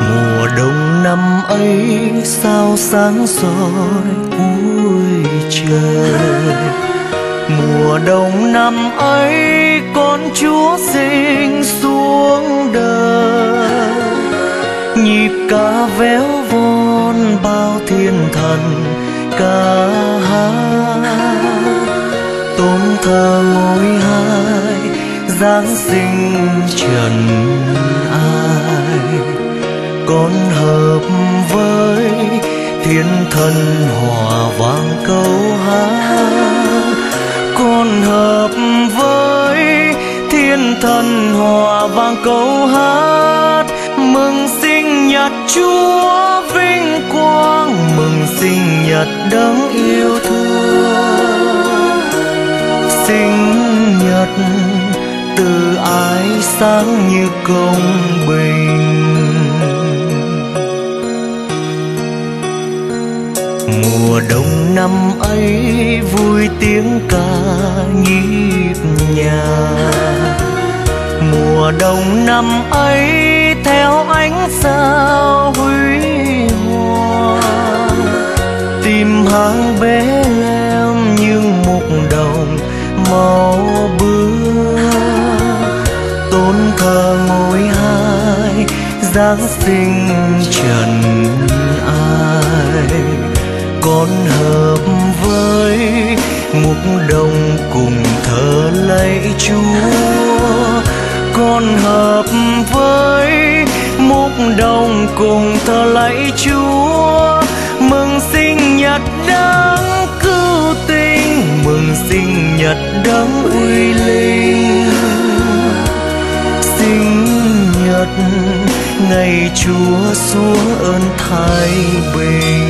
Mùa đông năm ấy, sao sáng soi cuối trời? Mùa đông năm ấy, con chúa sinh xuống đời. Nhịp ca véo von bao thiên thần ca hát. Tôn thờ ngôi hai, giáng sinh trần con hợp với thiên thần hòa vang câu hát. Con hợp với thiên thần hòa vang câu hát. Mừng sinh nhật chúa, vinh quang. Mừng sinh nhật đấng yêu thương. Sinh nhật từ ái sáng như công bình. Mùa đông năm ấy vui tiếng ca nhịp nhàng. Mùa đông năm ấy theo ánh sao huy hoàng. Tìm hàng bé em nhưng mục đồng màu bướm tôn thờ ngôi hai giáng sinh trần con hợp với mục đồng cùng thờ lạy chúa. Con hợp với mục đồng cùng thờ lạy chúa. Mừng sinh nhật đấng cứu tinh, mừng sinh nhật đấng uy linh. Sinh nhật ngày chúa xuống ơn thái bình.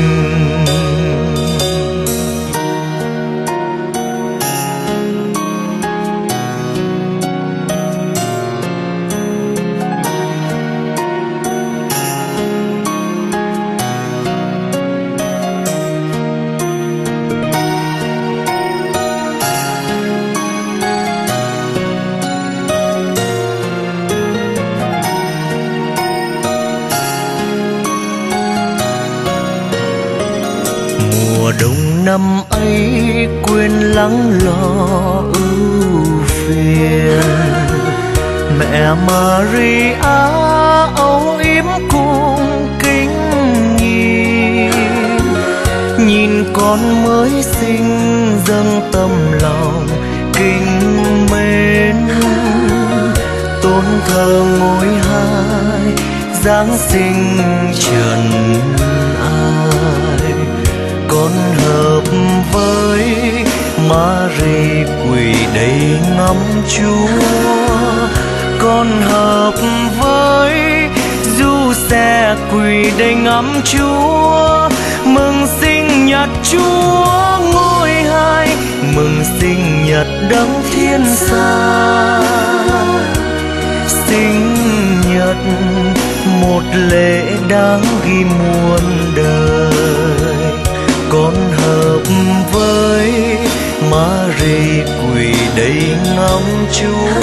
Đông năm ấy quên lắng lo ưu phiền. Mẹ Maria, âu yếm cung kính nhìn nhìn con mới sinh dâng tâm lòng kính mến. Tôn thờ ngôi hai, giáng sinh trần ai con hợp với Mary quỳ đầy ngắm Chúa. Con hợp với du xe quỳ đầy ngắm Chúa. Mừng sinh nhật Chúa ngôi hai, mừng sinh nhật đấng thiên xa. Sinh nhật một lễ đáng ghi muôn đời. vây quỳ đây ngóng chúa.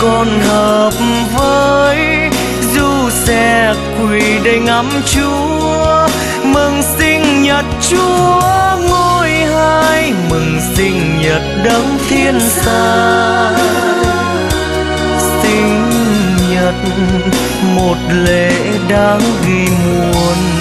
Con hợp với du xe quỳ đây ngắm chúa. Mừng sinh nhật chúa, ngôi hai mừng sinh nhật đấng thiên xa. Sinh nhật một lễ đáng ghi muôn